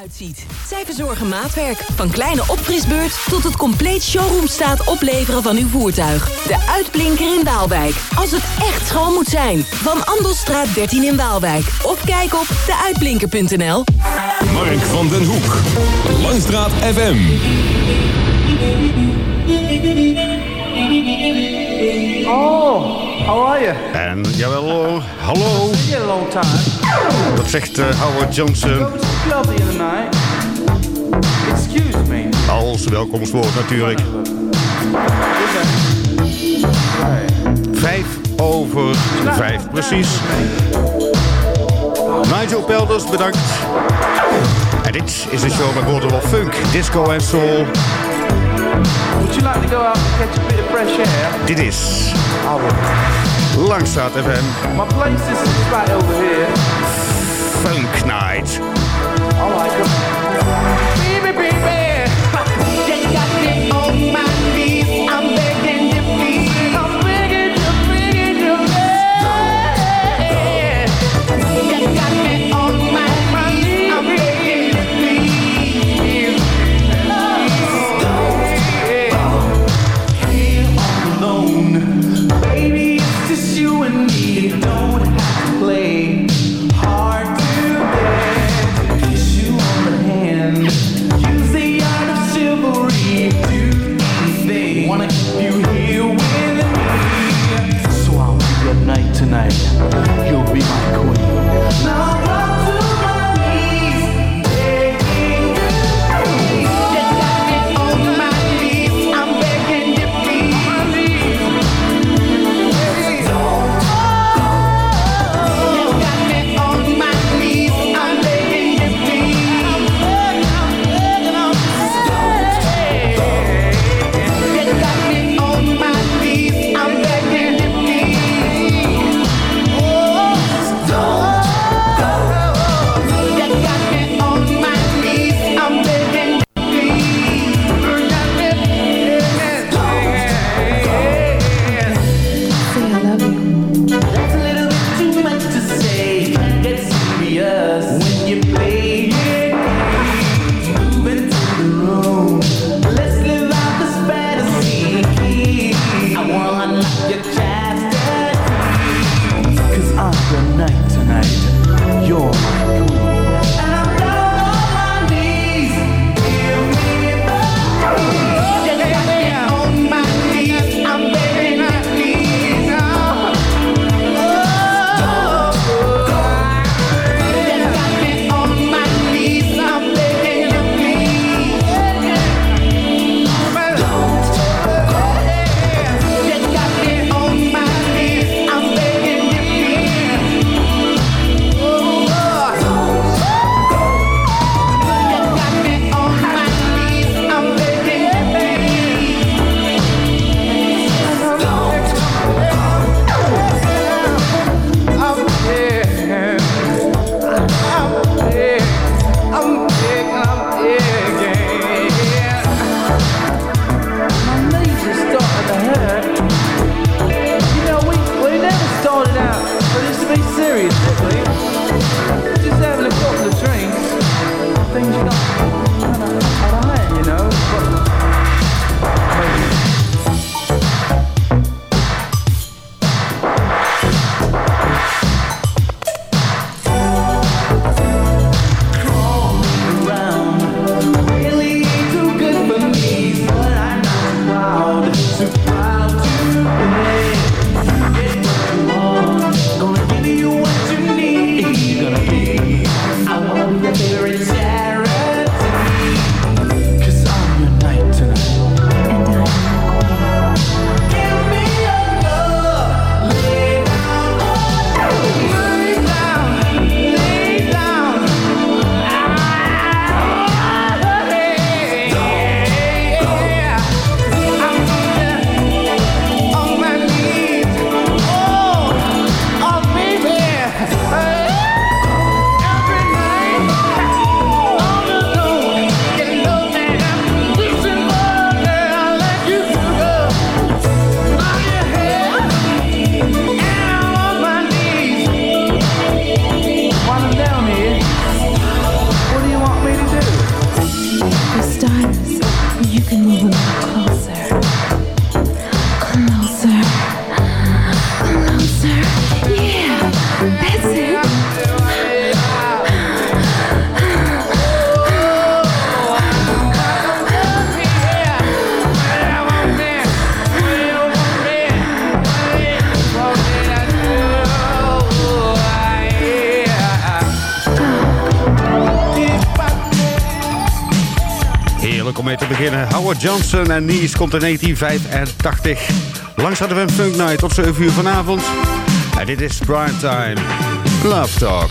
uitziet. Zij verzorgen maatwerk. Van kleine opfrisbeurt tot het compleet showroomstaat opleveren van uw voertuig. De uitblinker in Waalwijk. Als het echt schoon moet zijn. Van Andelstraat 13 in Waalwijk. Of kijk op deuitblinker.nl. Mark van den Hoek. Langstraat FM. Oh, how are you? En jawel hoor, hallo. Long time. Dat zegt eh, Howard Johnson. Excuse me. als welkomstwoord natuurlijk. Vijf over vijf, precies. Nigel Pelders, bedankt. En dit is een show met woorden wel funk, disco en soul. Would you like to go out and catch a bit of fresh air? Dit is I would. Langstraat FM My place is right over here. Funk Night. I like them. Baby, baby. be serious, please. Johnson en Nice komt in 1985. Langs hadden we een Funk Night tot 7 uur vanavond. En dit is Prime Time. Love Talk.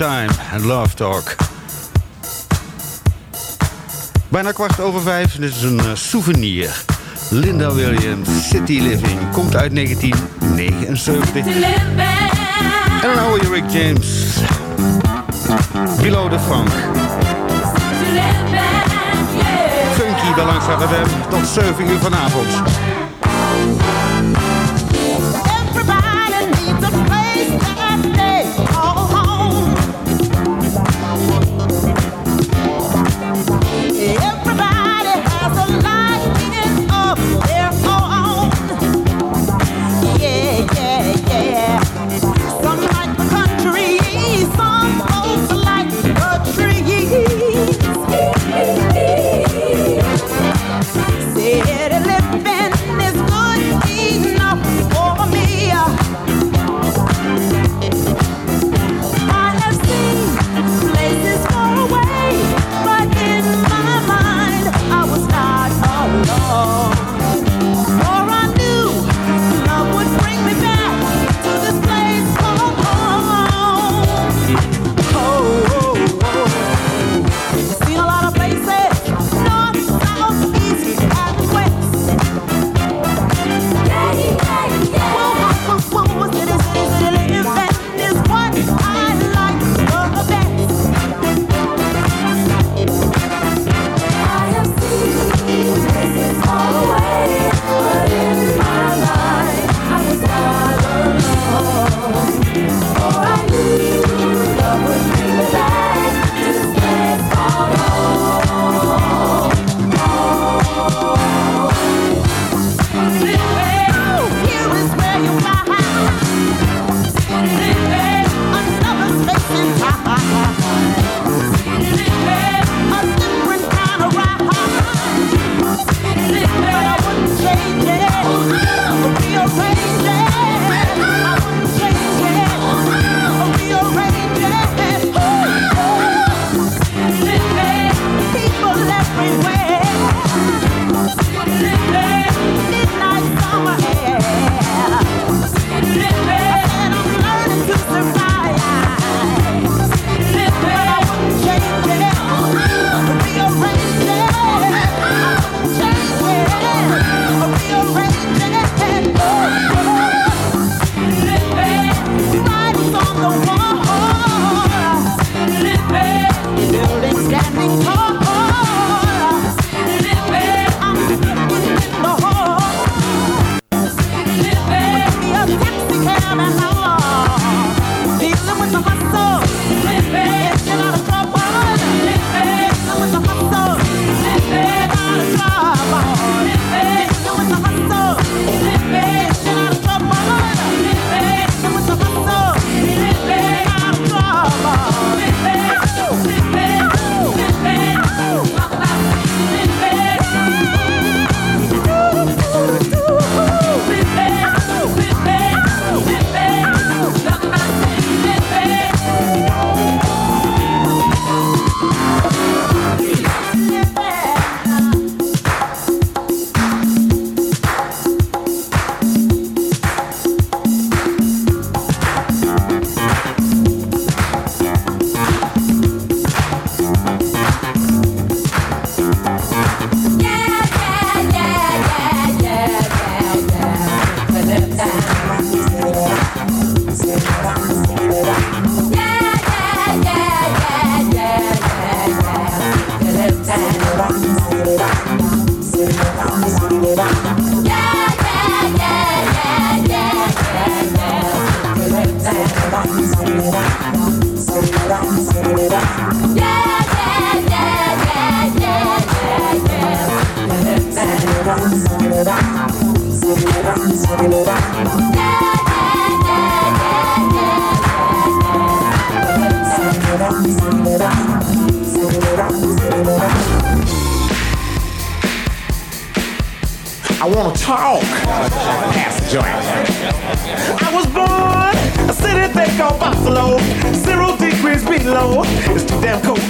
Time en Love Talk. Bijna kwart over vijf, dit is een uh, souvenir. Linda Williams, City Living, komt uit 1979. En dan je Rick James. Below the Funk. Funky bij Langs FM tot 7 uur vanavond.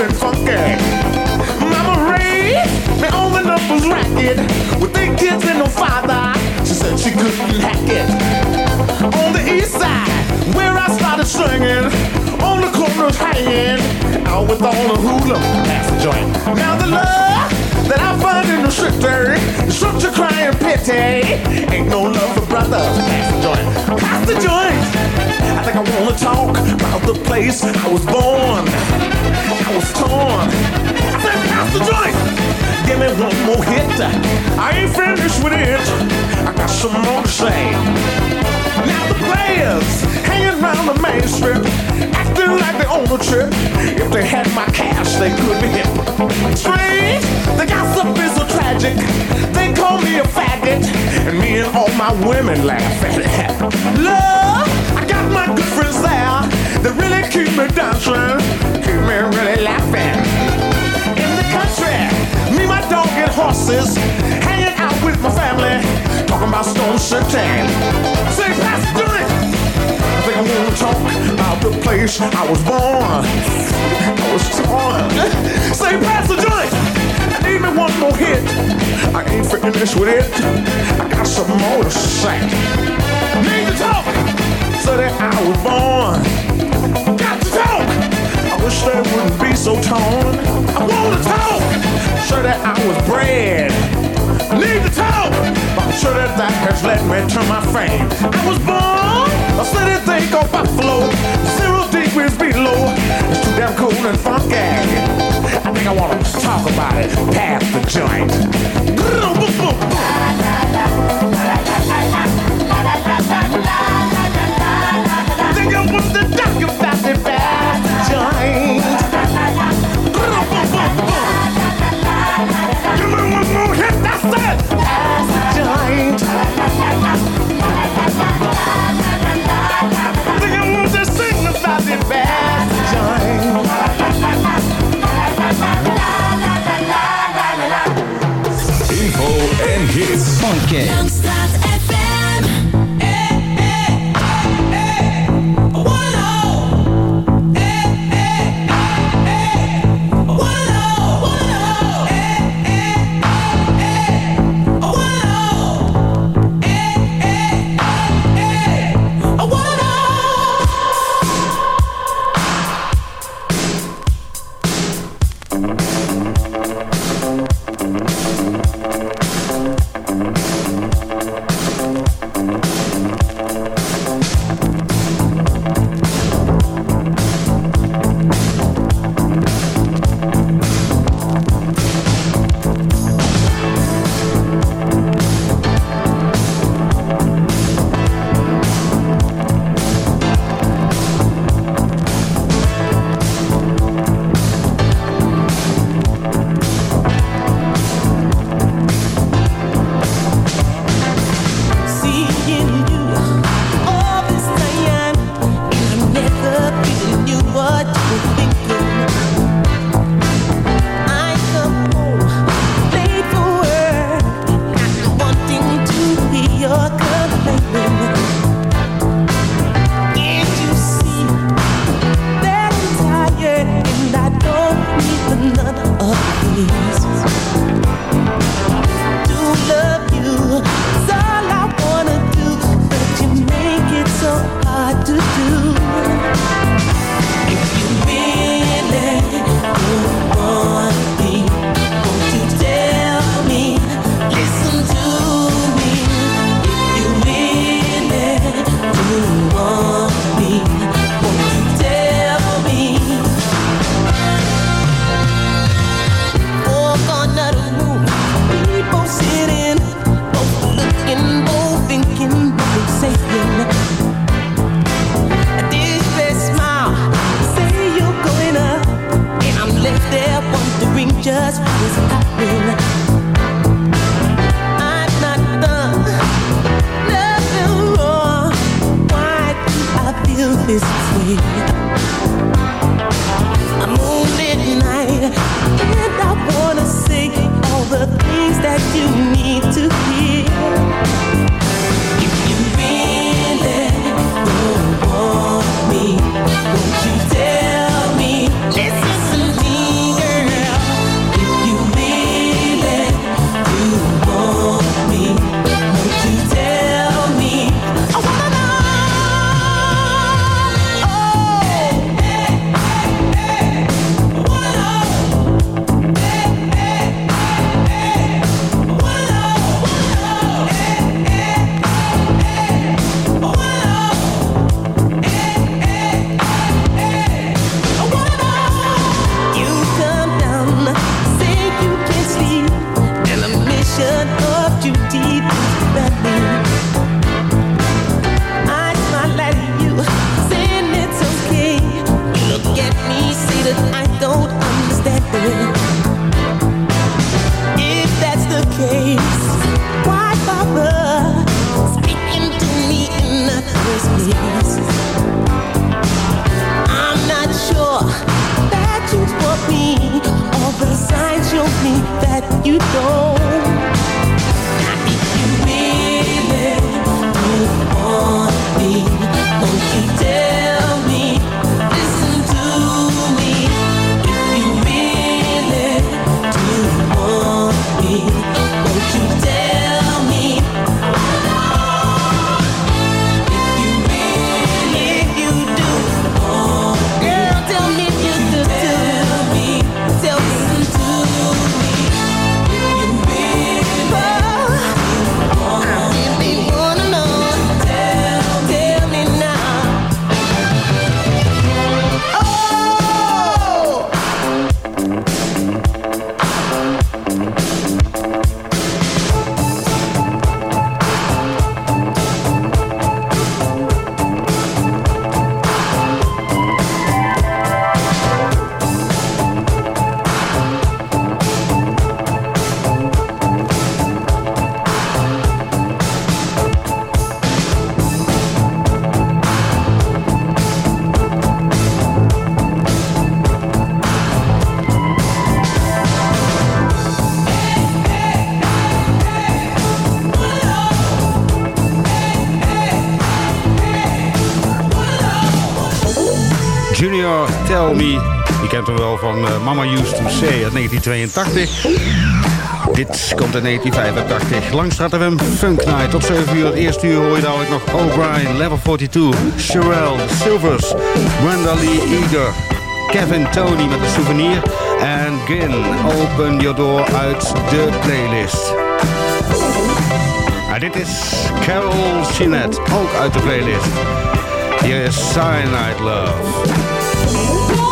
And funky. Mama raised me on the numbers racket with eight kids and no father. She said she couldn't hack it. On the east side, where I started singing, on the corners hanging, out with all the hula. Pass the joint. Now the love that I find in the such a crying pity. Ain't no love for brothers. Pass the joint. Pass the joint. I think I wanna talk about the place I was born. Was torn. I said, pass the joint. Give me one more hit. I ain't finished with it. I got some more to say. Now the players hanging around the main strip, acting like they own the trip. If they had my cash, they could be hip. Strange, the gossip is so tragic. They call me a faggot, and me and all my women laugh at it. Love, I got my good friends there. They really keep me dancing, keep me really laughing. In the country, me, my dog, and horses, hanging out with my family, talking about Stone City. Say, drink. I think I wanna talk about the place I was born. I was torn. Say, pass the joint. I need me one more hit. I ain't finished with it. I got some more to say. Need to talk. So that I was born. Wish they wouldn't be so torn. I wanna talk. So that I was bred. I Need to talk. But sure that that has led me to my fame. I was born a city they call Buffalo. Zero degrees below. It's too damn cold and funky. I think I wanna talk about it. Pass the joint. Info en hits. Funky. Mama Used to Say uit 1982. Dit komt in 1985. Langstraat FM Funk Night. Tot 7 uur. Het eerste uur hoor je dadelijk nog O'Brien, Level 42, Sherelle, Silvers, Brenda Lee Eager, Kevin Tony met een souvenir en Gin. Open your door uit de playlist. En dit is Carol Jeanette, ook uit de playlist. Hier is Cyanide Love. O'Brien.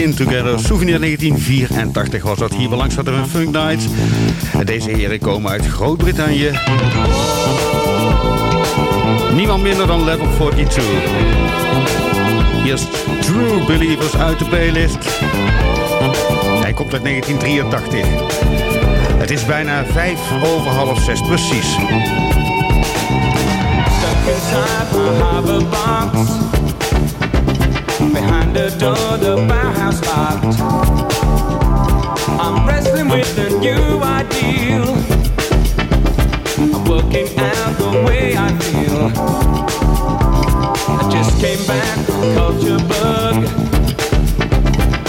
In Together. Souvenir 1984 was dat. Hier belangs hadden we Funk Nights. Deze heren komen uit Groot-Brittannië. Niemand minder dan Level 42. Hier is True Believers uit de playlist. Hij komt uit 1983. Het is bijna vijf over half zes precies. Behind the door, the Bauhaus locked. I'm wrestling with a new ideal. I'm working out the way I feel. I just came back from Culture Bug.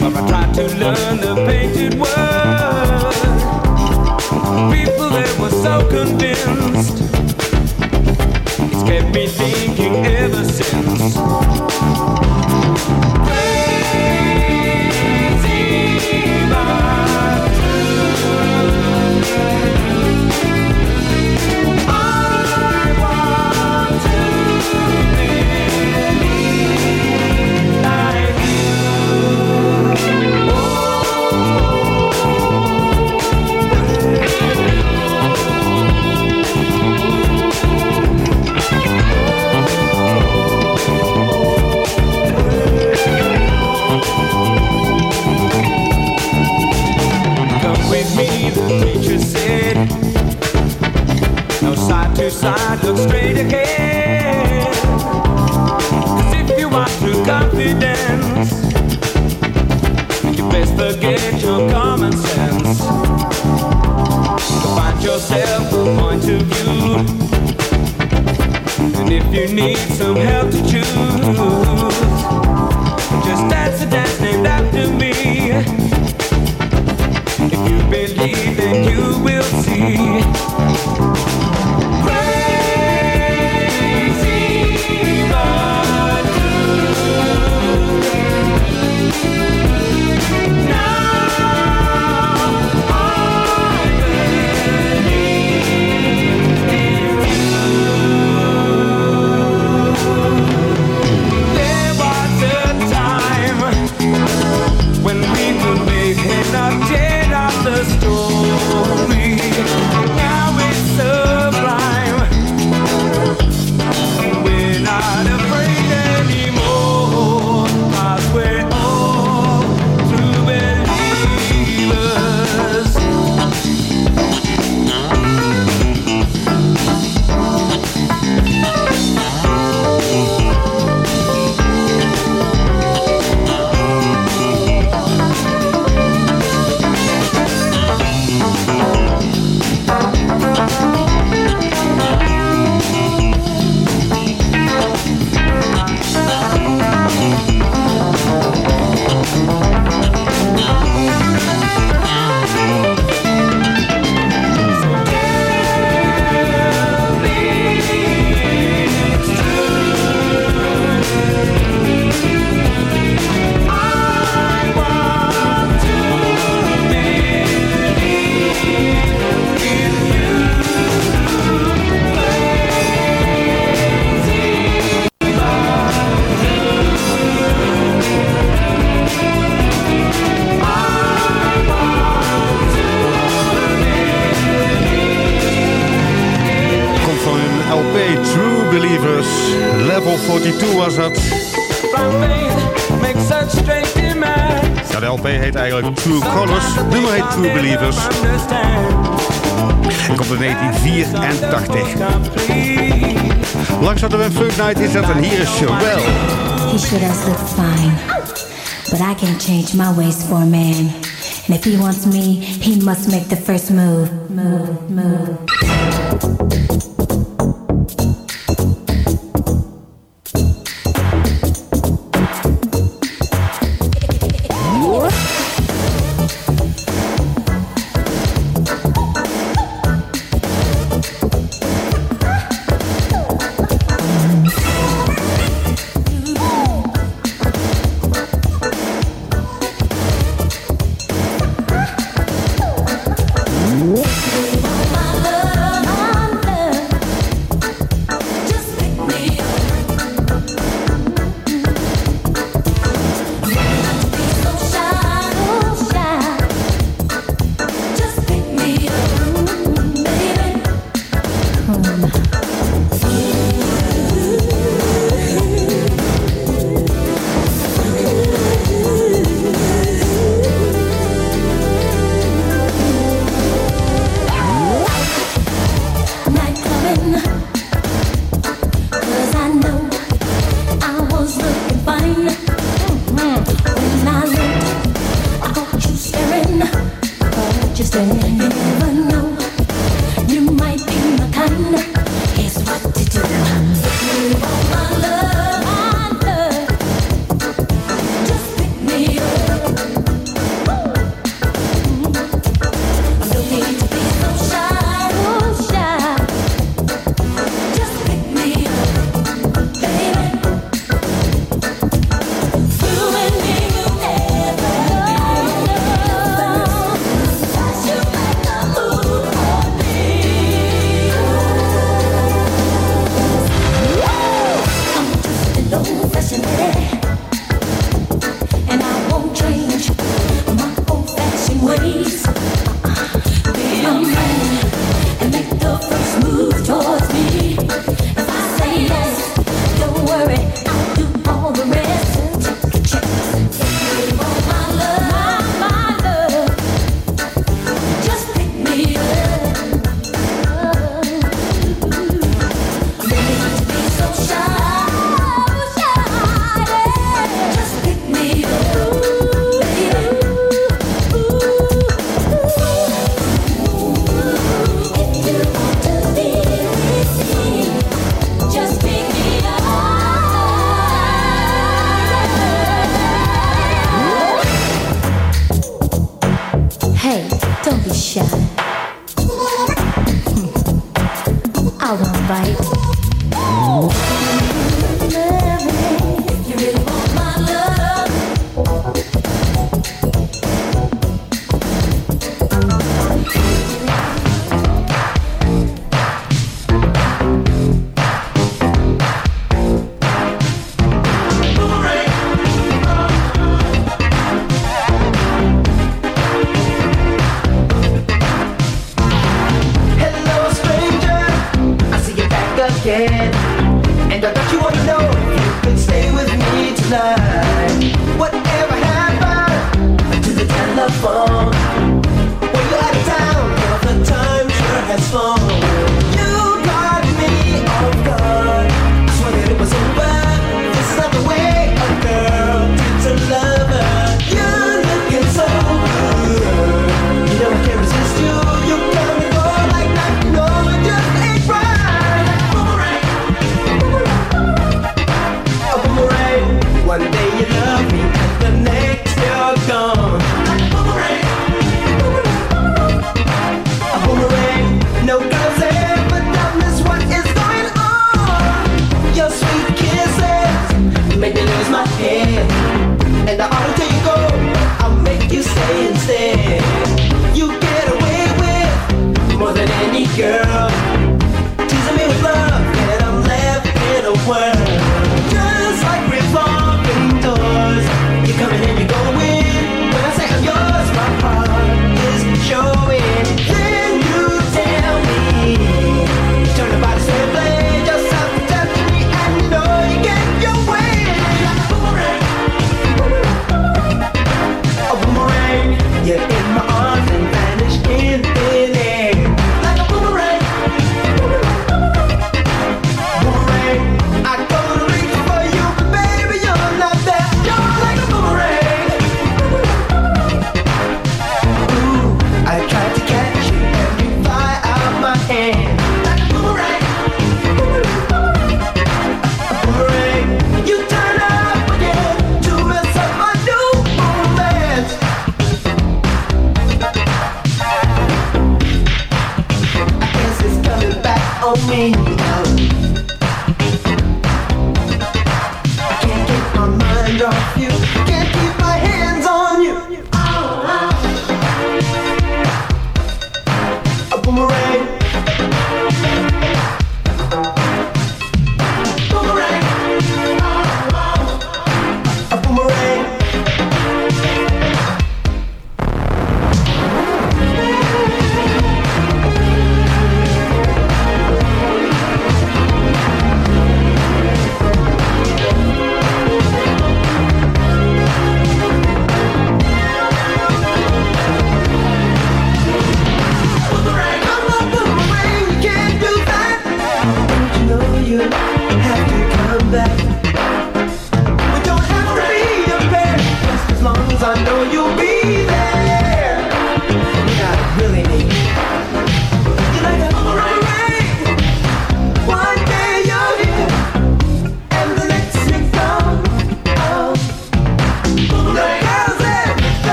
Where I tried to learn the painted word. People that were so convinced. Kept me thinking ever since. Teacher said. No side to side, look straight ahead. 'Cause if you want true confidence, you best forget your common sense. Find yourself a point of view. And if you need some help to choose, just dance a dance named after me believe that you will see. My ways for a man. And if he wants me, he must make the first move. Move,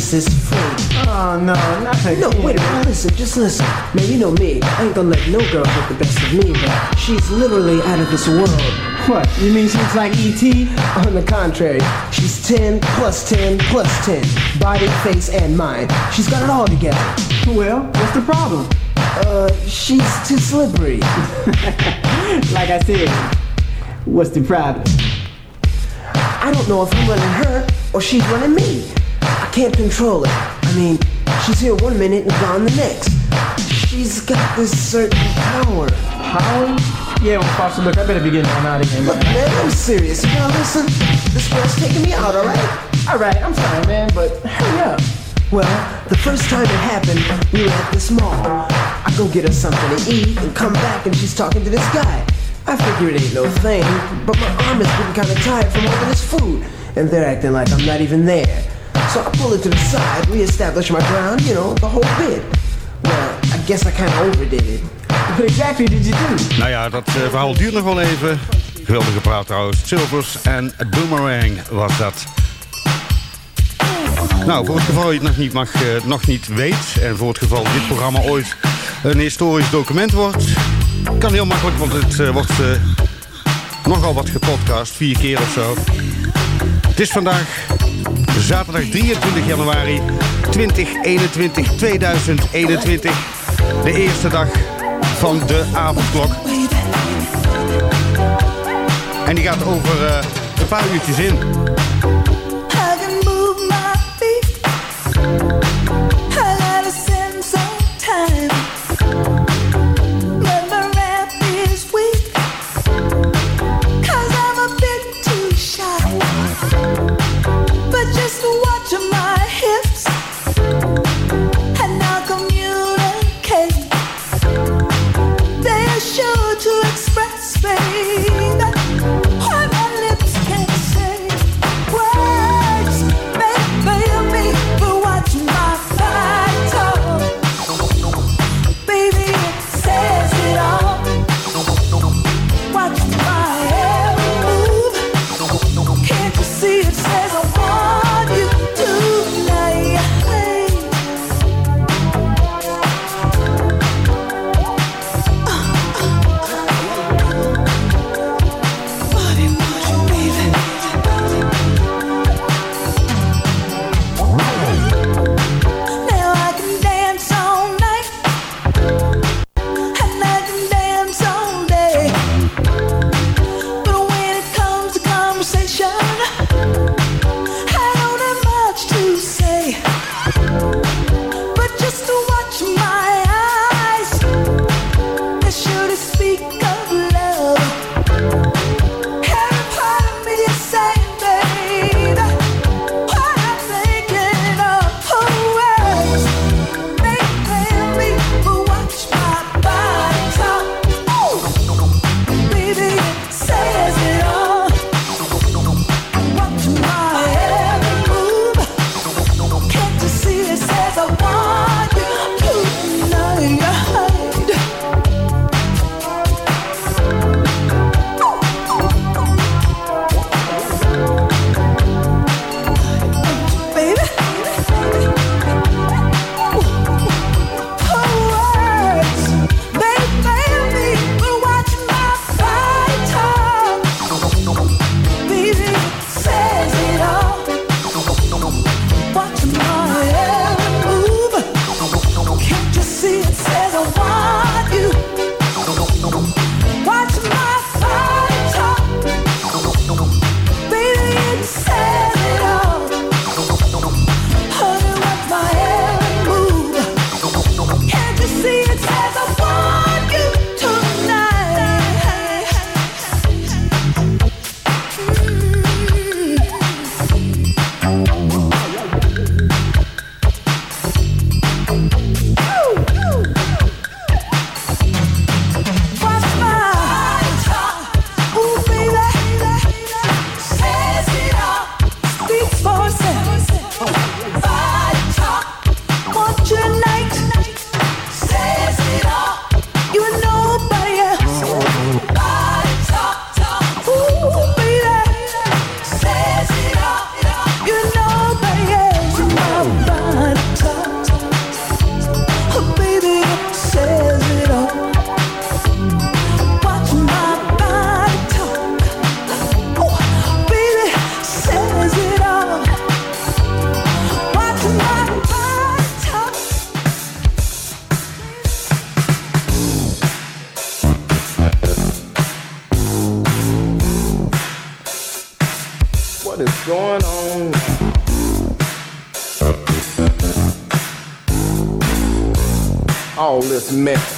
this is free. Oh, no, not again. No, wait a minute, listen, just listen. Man, you know me. I ain't gonna let no girl get the best of me, but she's literally out of this world. What, you mean she's like E.T.? On the contrary, she's 10 plus 10 plus 10. Body, face, and mind. She's got it all together. Well, what's the problem? Uh, she's too slippery. like I said, what's the problem? I don't know if I'm running her or she's running me can't control it. I mean, she's here one minute and gone the next. She's got this certain power. Power? Yeah, well, Foster, look, I better be getting on out of here. Look, man, I'm serious. You gotta listen. This girl's taking me out, alright? Alright, I'm sorry, man, but hurry up. Well, the first time it happened, we were at this mall. I go get her something to eat and come back and she's talking to this guy. I figure it ain't no thing, but my arm is getting kinda tired from all this food, and they're acting like I'm not even there. So I pull it to the side, reestablish my ground, you know, the whole bit. Well, I guess I kind of overdid it. What exactly did you do? Nou ja, dat uh, verhaal duurt nog wel even. Geweldige praat trouwens. Silvers en Boomerang was dat. Nou, voor het geval je het nog niet, mag, uh, nog niet weet... en voor het geval dit programma ooit een historisch document wordt... kan heel makkelijk, want het uh, wordt nogal wat gepodcast. Vier keer of zo. Het is vandaag Zaterdag 23 januari 2021, 2021. De eerste dag van de avondklok. En die gaat over uh, een paar uurtjes in. all this mess.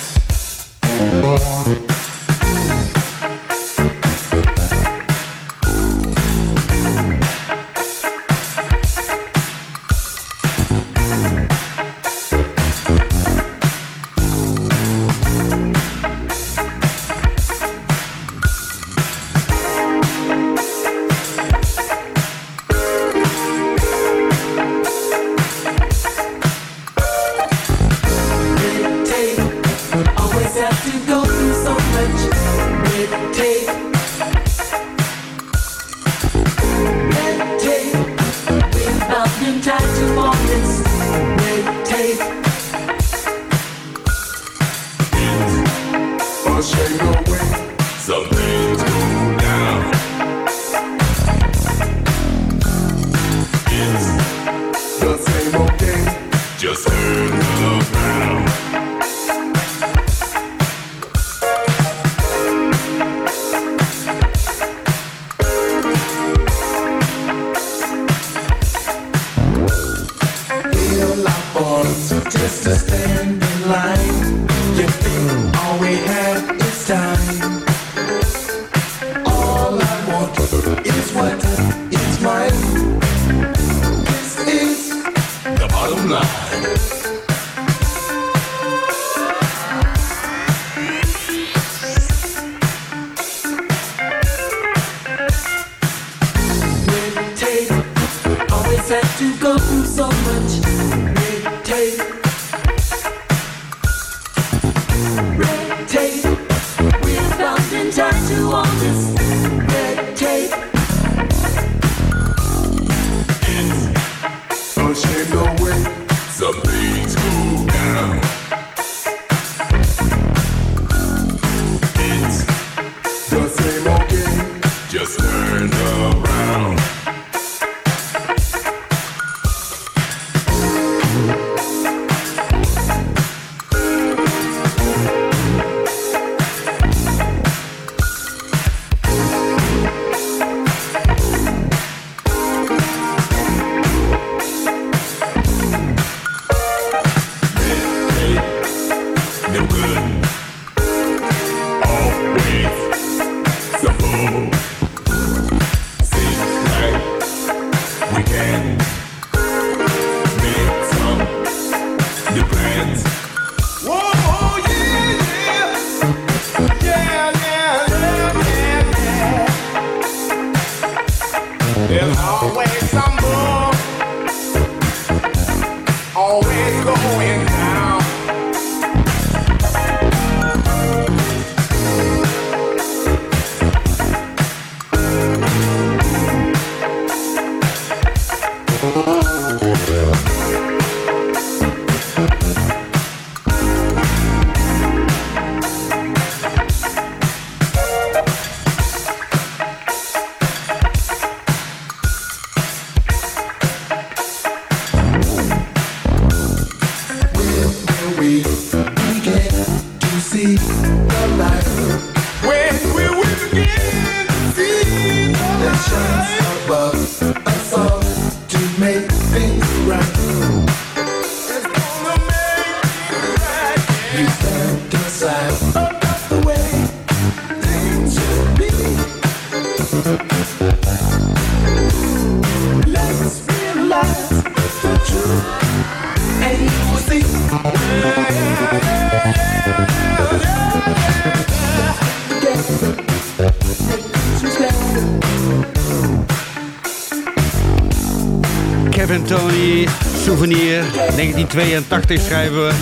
Souvenir, souvenir 1982 schrijven we.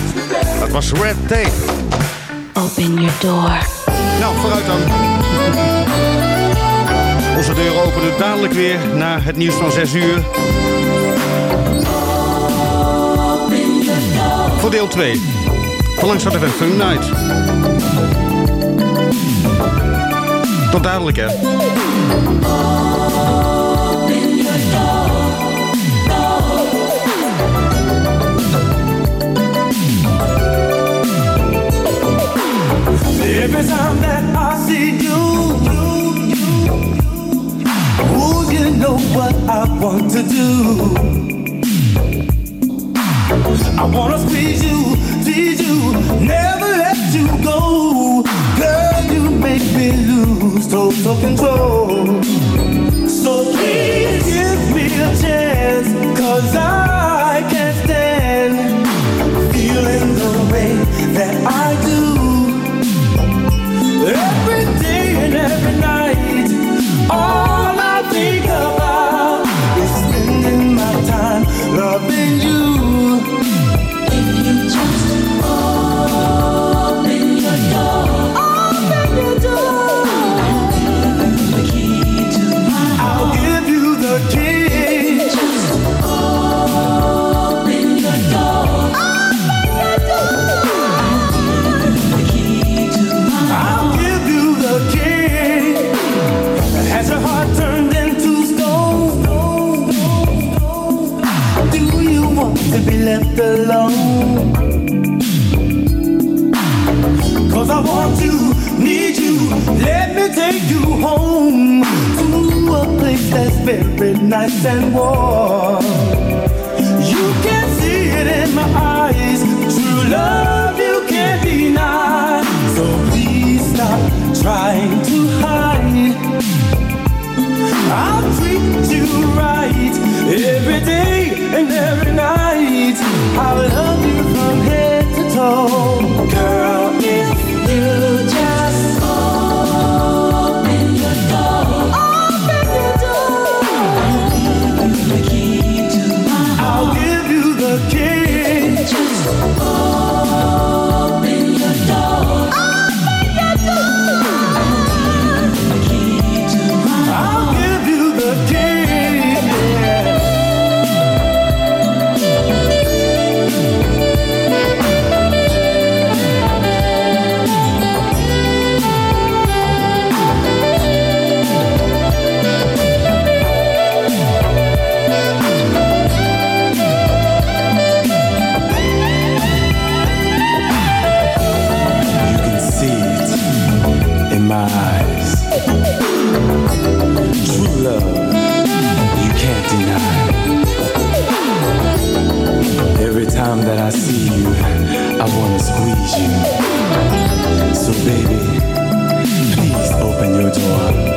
Dat was Red Tape. Open your door. Nou, vooruit dan. Onze deuren openen dadelijk weer na het nieuws van 6 uur. Voor deel 2. Van de Fun Night. Tot dadelijk, hè. Every time that I see you, oh, you know what I want to do. I wanna squeeze you, tease you, never let you go. Girl, you make me lose total control. So please give me a chance, cause I Oh. Be alone? Cause I want you, need you, let me take you home to a place that's very nice and warm. You can see it in my eyes, true love you can't deny. So please stop trying to hide. I'll treat you right every day and every night. I'll love you from head to toe, I wanna squeeze you. So baby, please open your door.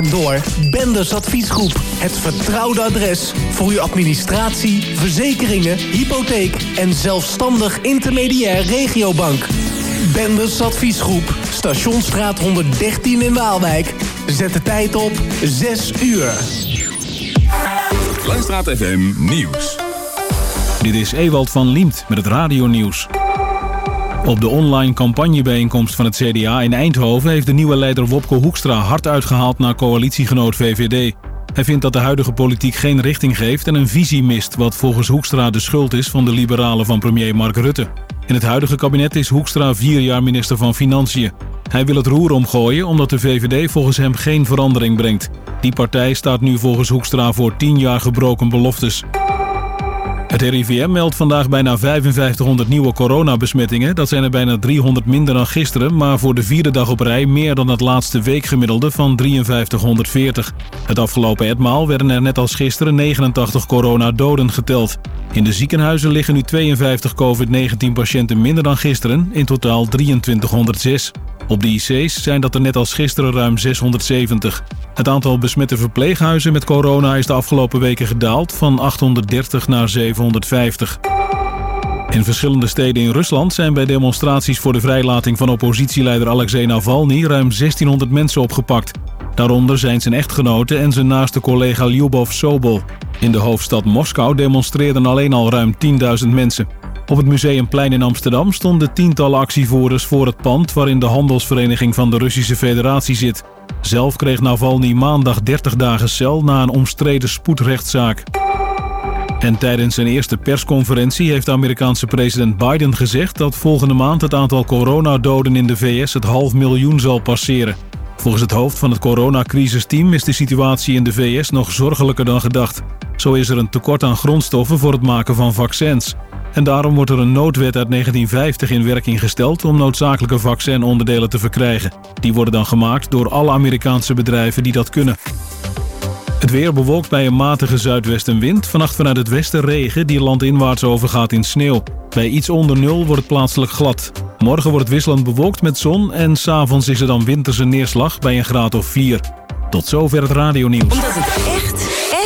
Door Benders Adviesgroep. Het vertrouwde adres voor uw administratie, verzekeringen, hypotheek en zelfstandig intermediair regiobank. Benders Adviesgroep, Stationsstraat 113 in Waalwijk. Zet de tijd op 6 uur. Langstraat FM Nieuws. Dit is Ewald van Liemt met het radionieuws. Op de online campagnebijeenkomst van het CDA in Eindhoven... heeft de nieuwe leider Wopke Hoekstra hard uitgehaald naar coalitiegenoot VVD. Hij vindt dat de huidige politiek geen richting geeft en een visie mist... wat volgens Hoekstra de schuld is van de liberalen van premier Mark Rutte. In het huidige kabinet is Hoekstra vier jaar minister van Financiën. Hij wil het roer omgooien omdat de VVD volgens hem geen verandering brengt. Die partij staat nu volgens Hoekstra voor tien jaar gebroken beloftes. Het RIVM meldt vandaag bijna 5500 nieuwe coronabesmettingen. Dat zijn er bijna 300 minder dan gisteren, maar voor de vierde dag op rij meer dan het laatste weekgemiddelde van 5340. Het afgelopen etmaal werden er net als gisteren 89 coronadoden geteld. In de ziekenhuizen liggen nu 52 COVID-19 patiënten minder dan gisteren, in totaal 2306. Op de IC's zijn dat er net als gisteren ruim 670. Het aantal besmette verpleeghuizen met corona is de afgelopen weken gedaald van 830 naar 750. In verschillende steden in Rusland zijn bij demonstraties voor de vrijlating van oppositieleider Alexei Navalny ruim 1600 mensen opgepakt. Daaronder zijn zijn echtgenote en zijn naaste collega Lyubov Sobol. In de hoofdstad Moskou demonstreerden alleen al ruim 10.000 mensen. Op het Museumplein in Amsterdam stonden tientallen actievoerders voor het pand waarin de handelsvereniging van de Russische Federatie zit. Zelf kreeg Navalny maandag 30 dagen cel na een omstreden spoedrechtszaak. En tijdens zijn eerste persconferentie heeft Amerikaanse president Biden gezegd dat volgende maand het aantal coronadoden in de VS het half miljoen zal passeren. Volgens het hoofd van het coronacrisisteam is de situatie in de VS nog zorgelijker dan gedacht. Zo is er een tekort aan grondstoffen voor het maken van vaccins. En daarom wordt er een noodwet uit 1950 in werking gesteld om noodzakelijke vaccinonderdelen te verkrijgen. Die worden dan gemaakt door alle Amerikaanse bedrijven die dat kunnen. Het weer bewolkt bij een matige zuidwestenwind. Vannacht vanuit het westen regen die landinwaarts overgaat in sneeuw. Bij iets onder nul wordt het plaatselijk glad. Morgen wordt het wisselend bewolkt met zon en s'avonds is er dan winterse neerslag bij een graad of 4. Tot zover het het echt,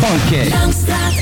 Funky. Langstraat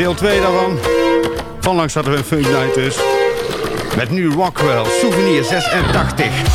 deel 2 daarvan. Van langs hadden we een fun Night dus. Met nu Rockwell, Souvenir 86.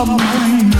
of my mind.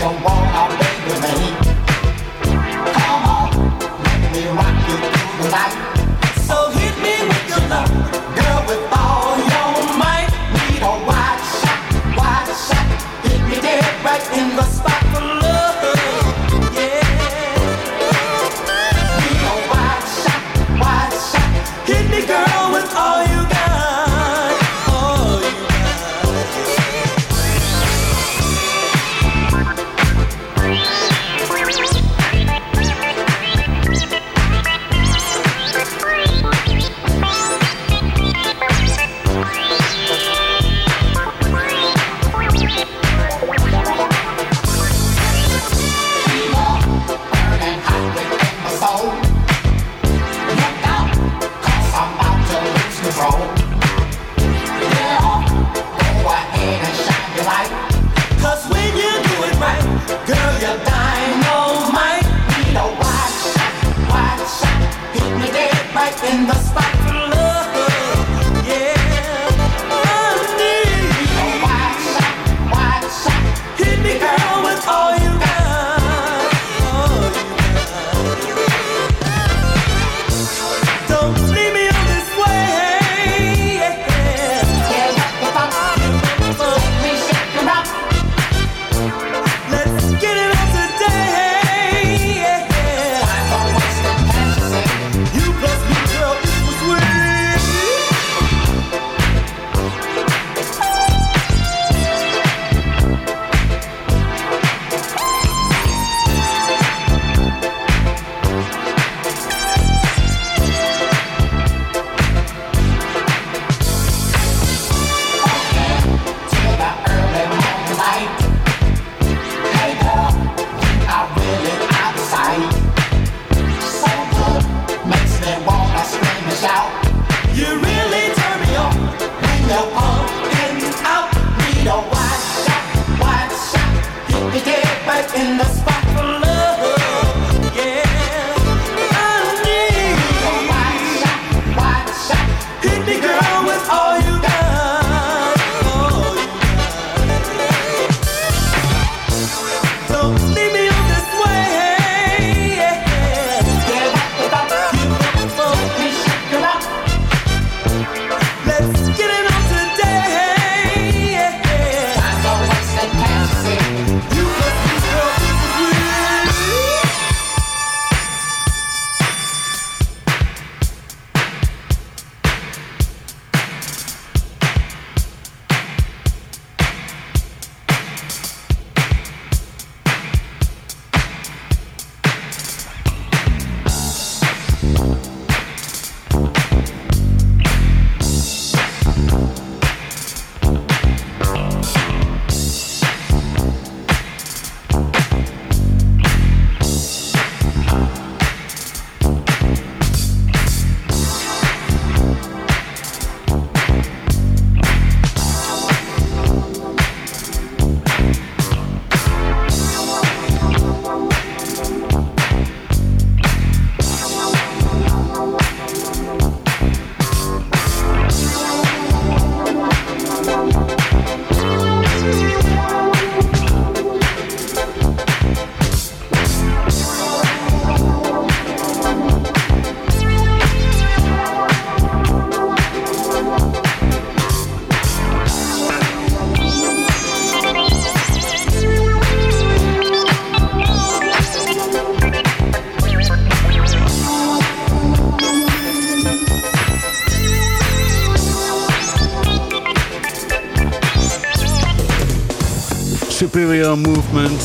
So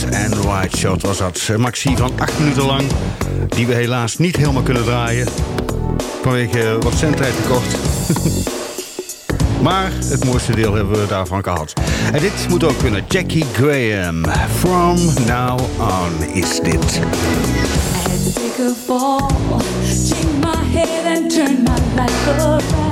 En wide Shot was dat. Eh, Maxi van 8 minuten lang, die we helaas niet helemaal kunnen draaien. Vanwege eh, wat centrijd tekort. maar het mooiste deel hebben we daarvan gehad. En dit moet ook kunnen. Jackie Graham. From now on is dit. I a my head and turn.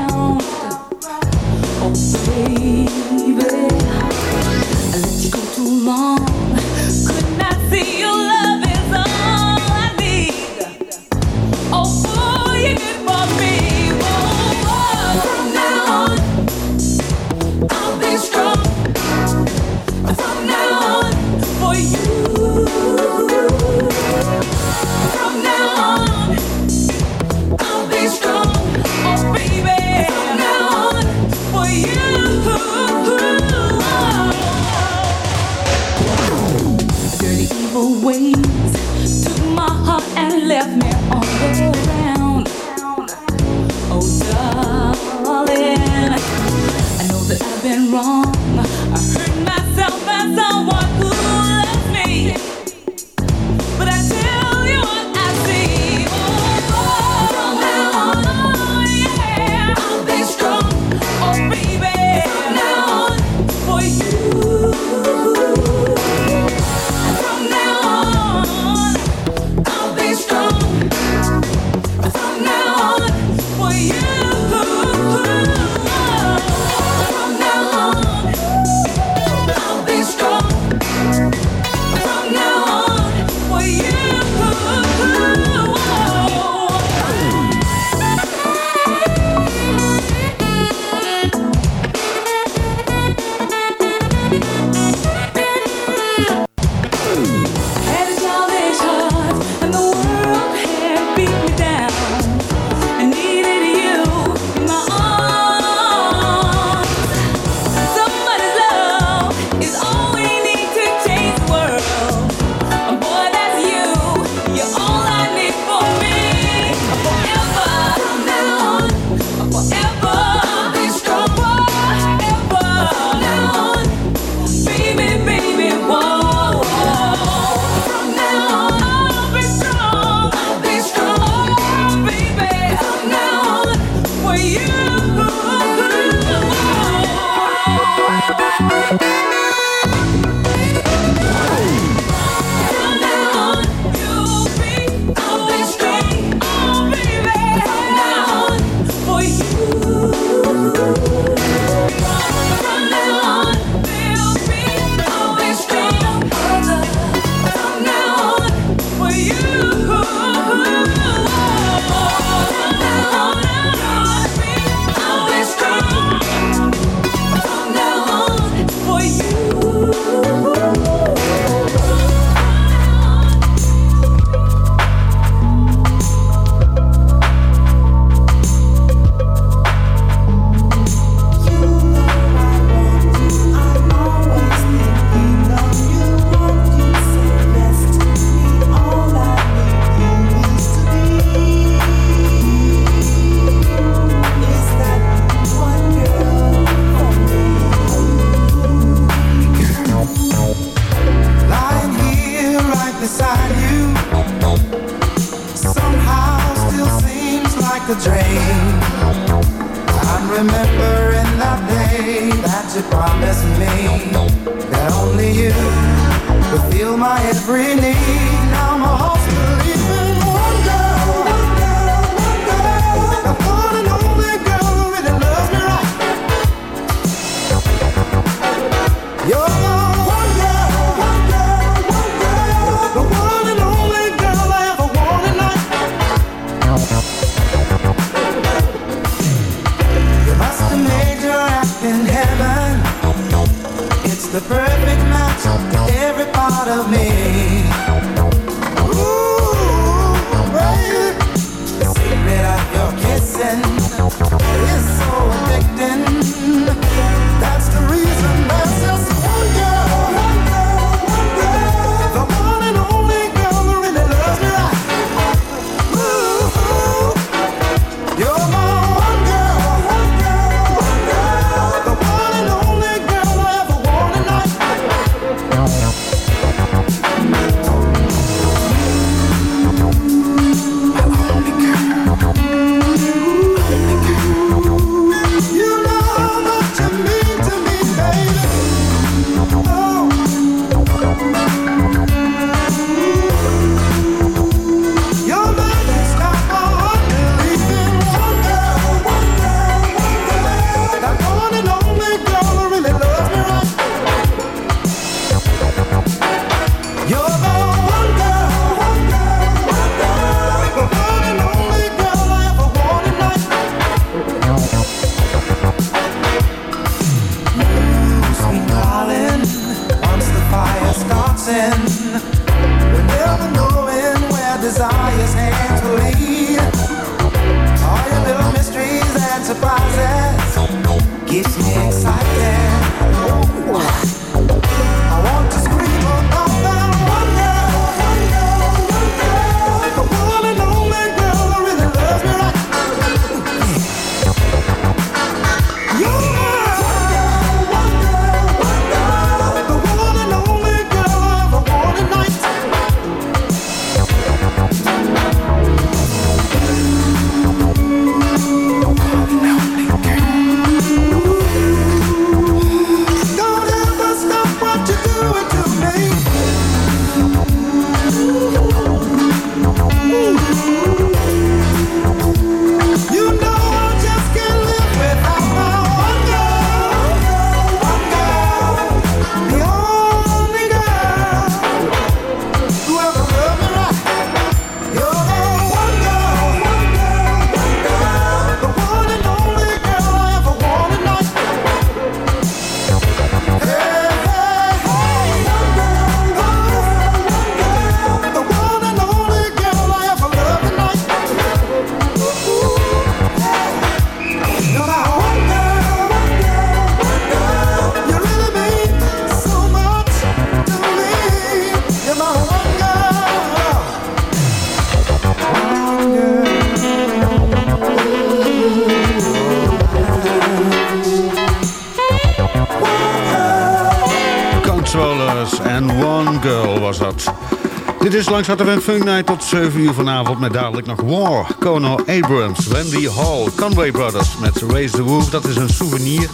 Dit is langs FM Funk Night tot 7 uur vanavond met dadelijk nog War, Conor Abrams, Wendy Hall, Conway Brothers met Raise the Roof, dat is een souvenir.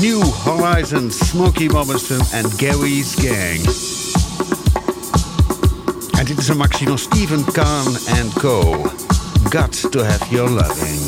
New Horizons, Smokey Robinson en Gary's Gang. En dit is een maxi van Stephen Kahn Co. Got to have your loving.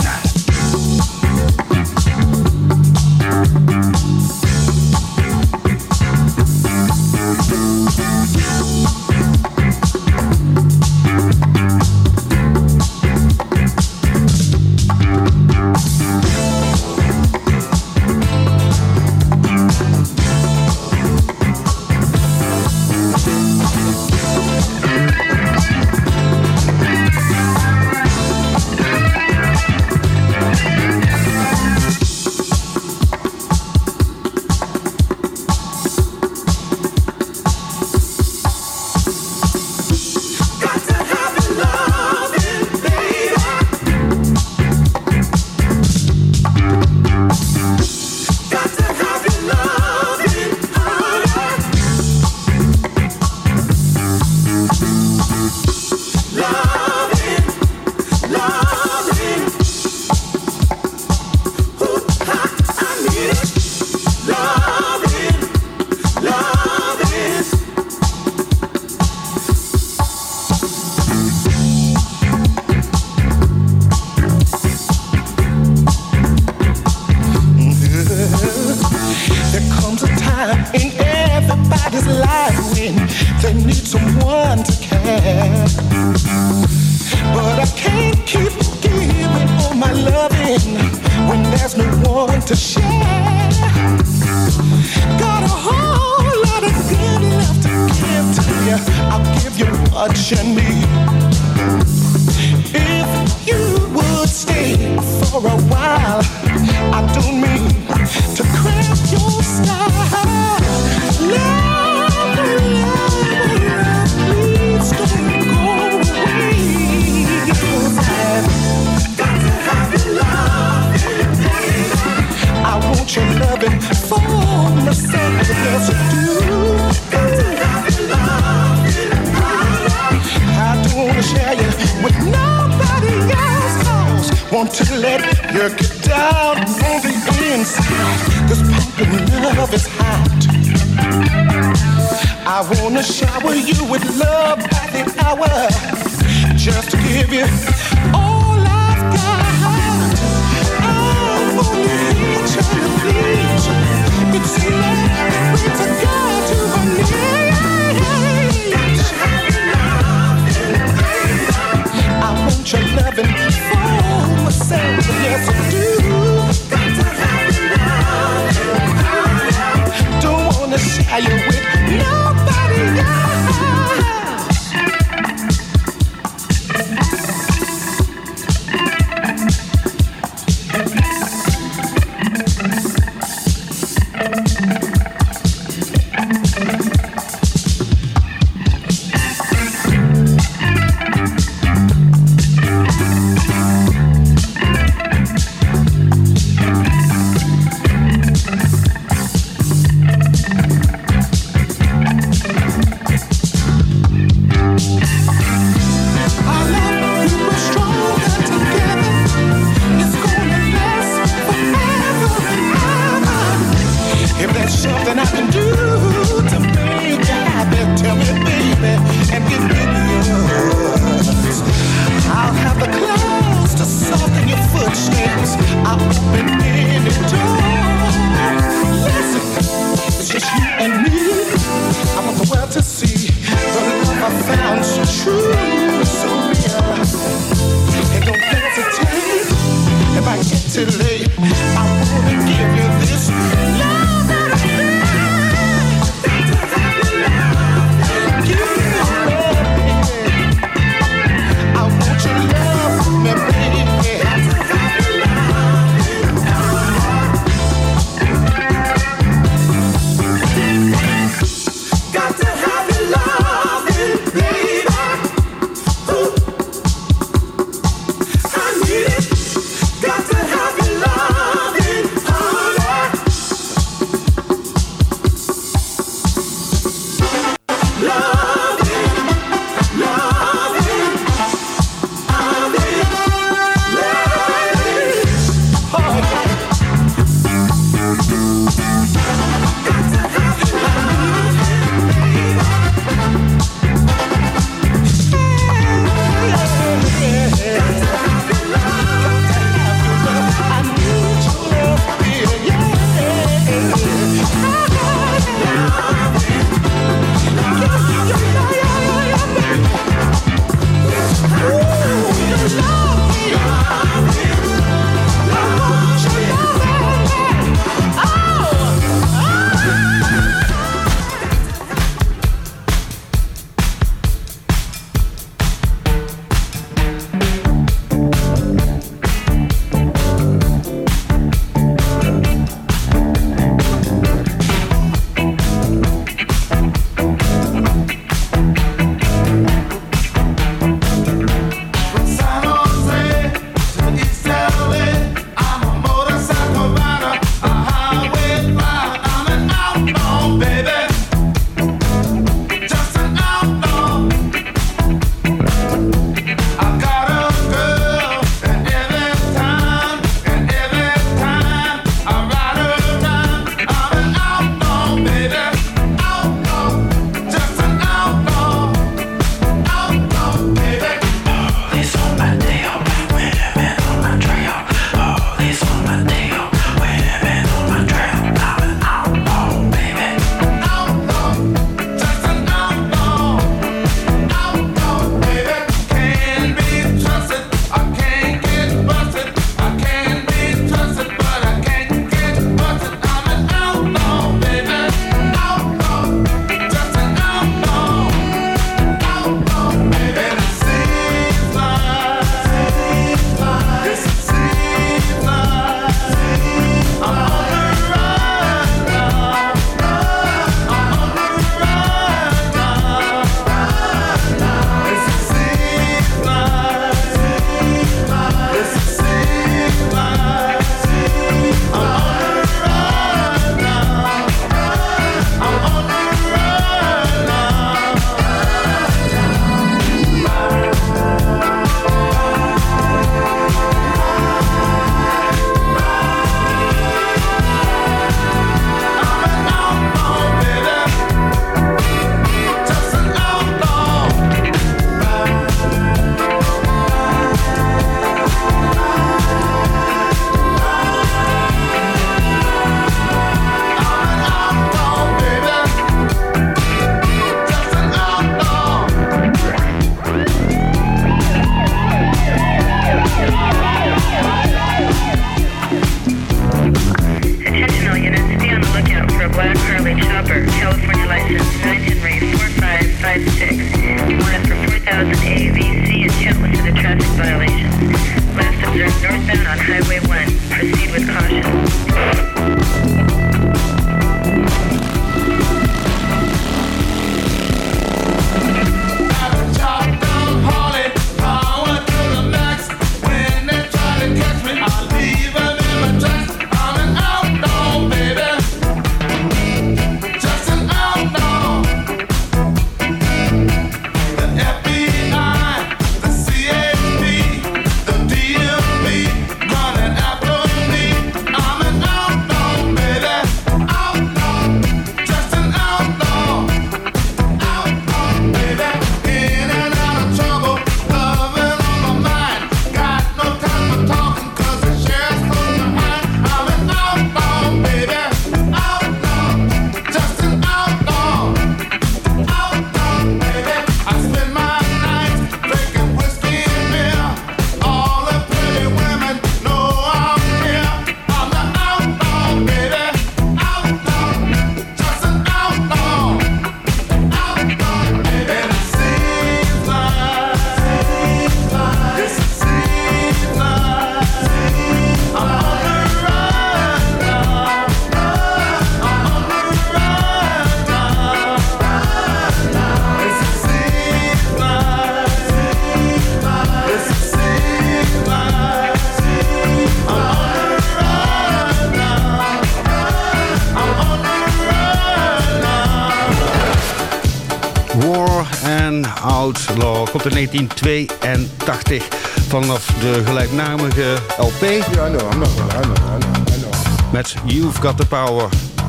Komt in 1982 vanaf de gelijknamige LP. Ja, I know, I'm not gonna, I know, I know, I know. Met You've Got the Power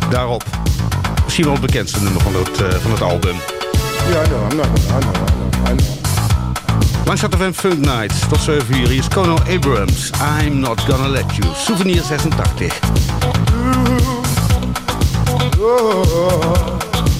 daarop. Misschien wel het bekendste nummer van het, eh, van het album. Ja, I know, I'm not I know, I know, I know. Langs gaat de van Funk Night. Tot 7 uur. Is Conal Abrams. I'm not gonna let you. Souvenir 86. Oh, I'm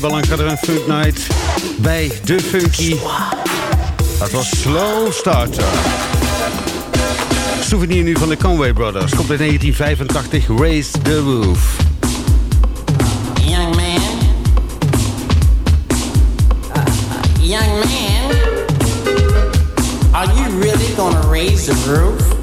hier bij er een Funk Night bij De Funky. Dat was Slow Starter. Souvenir nu van de Conway Brothers. Komt in 1985, Raise the Roof. Young man. Uh, young man. Are you really gonna raise the roof?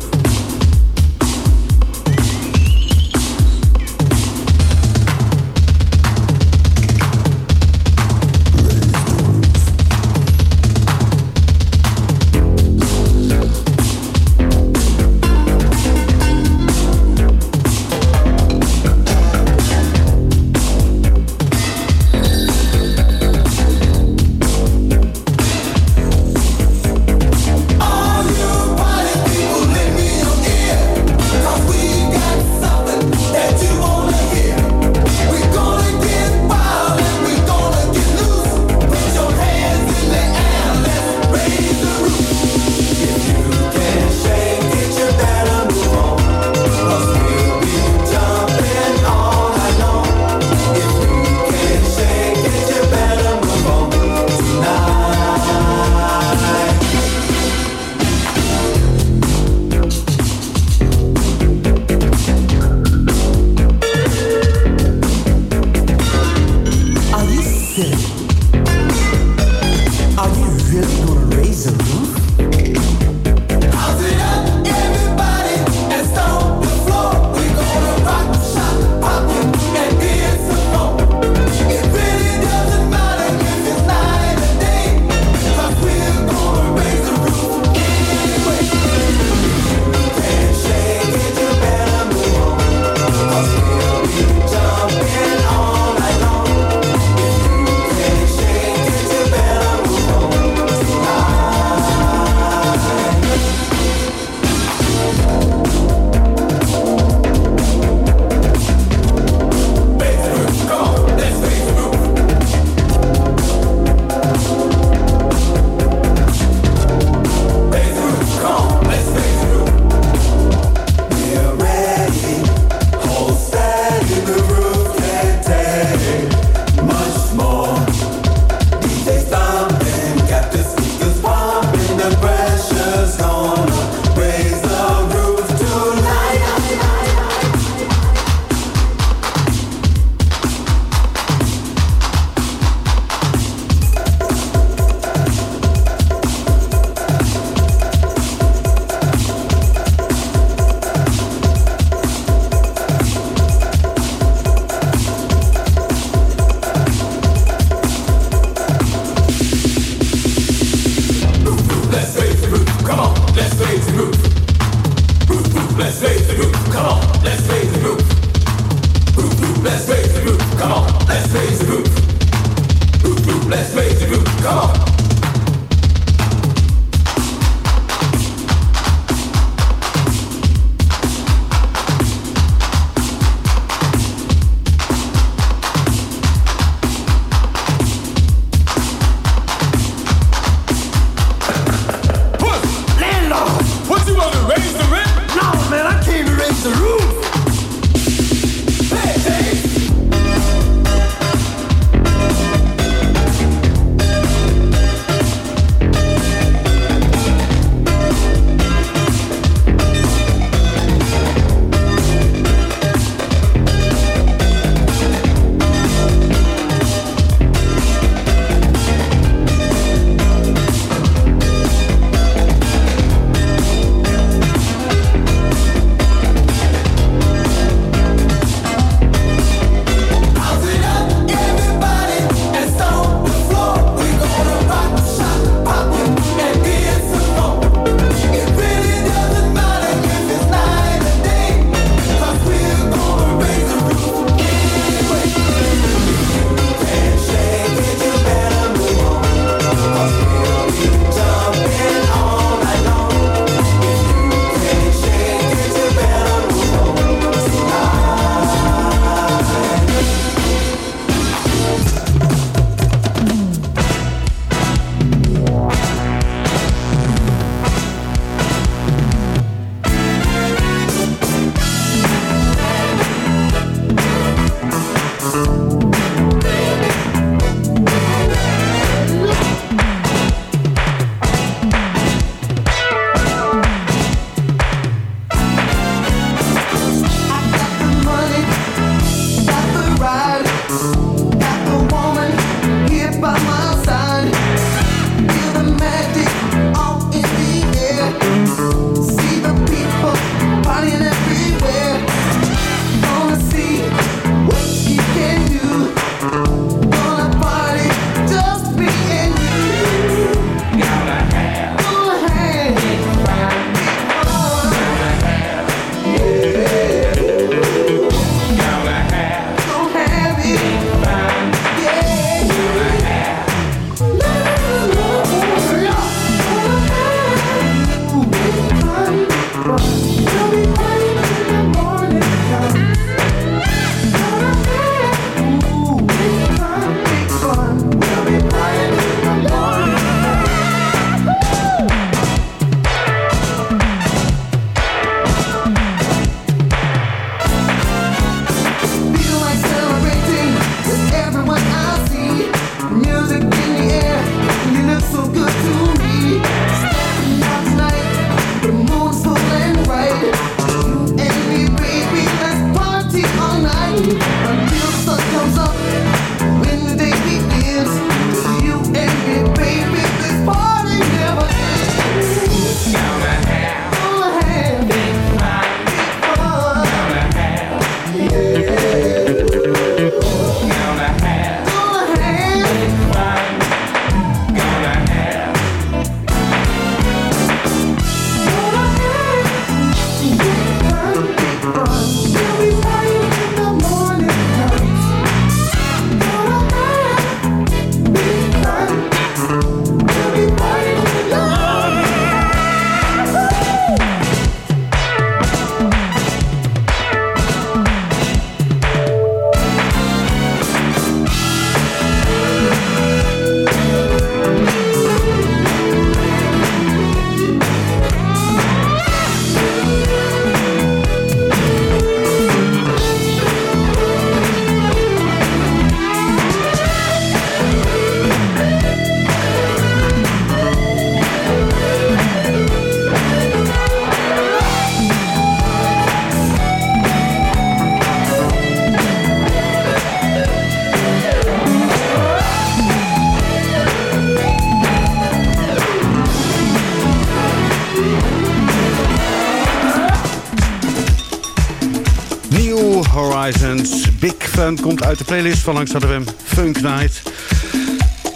Komt uit de playlist van Langs FM Funk Night.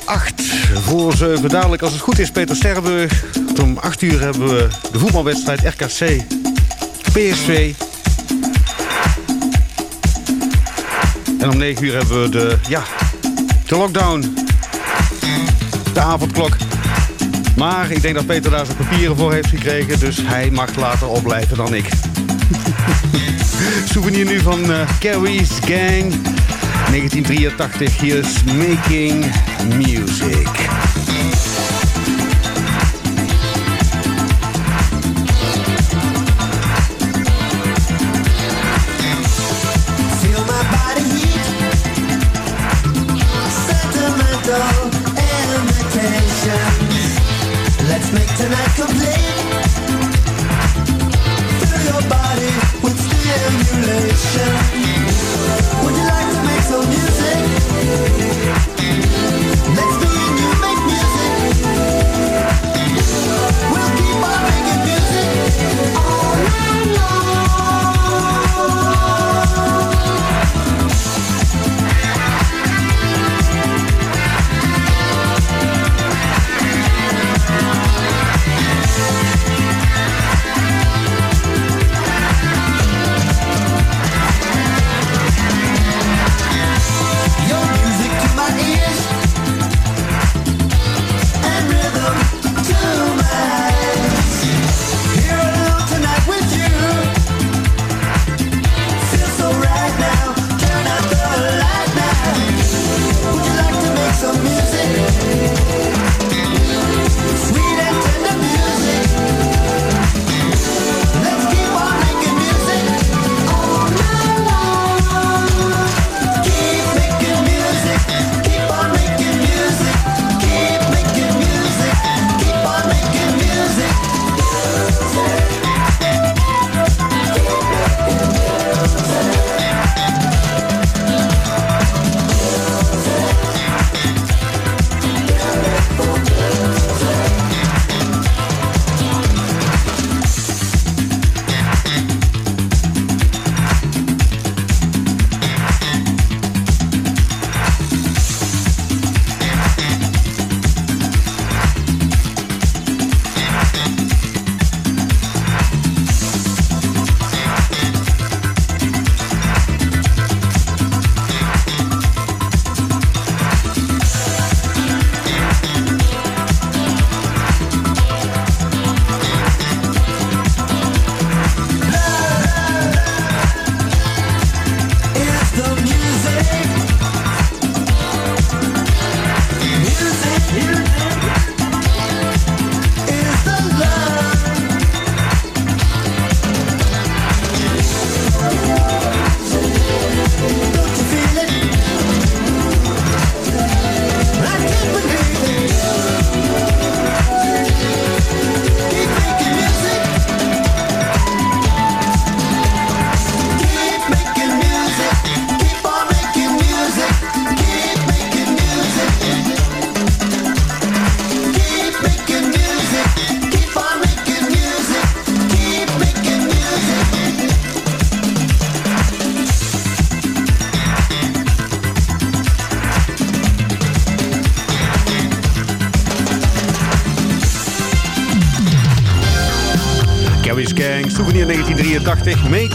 8 voor 7. Dadelijk, als het goed is, Peter Sterrenburg. Om 8 uur hebben we de voetbalwedstrijd RKC PSV. En om 9 uur hebben we de, ja, de lockdown. De avondklok. Maar ik denk dat Peter daar zijn papieren voor heeft gekregen. Dus hij mag later opblijven dan ik. Souvenir nu van uh, Carrie's Gang. 1983. Hier is Making Music.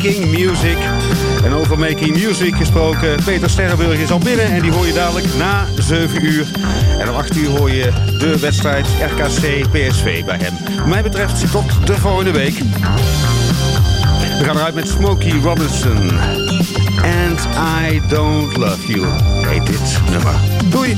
Making Music. En over Making Music gesproken, Peter Sterrenburg is al binnen en die hoor je dadelijk na 7 uur. En om 8 uur hoor je de wedstrijd RKC-PSV bij hem. Wat mij betreft tot de volgende week. We gaan eruit met Smokey Robinson. And I Don't Love You heet dit nummer. Doei!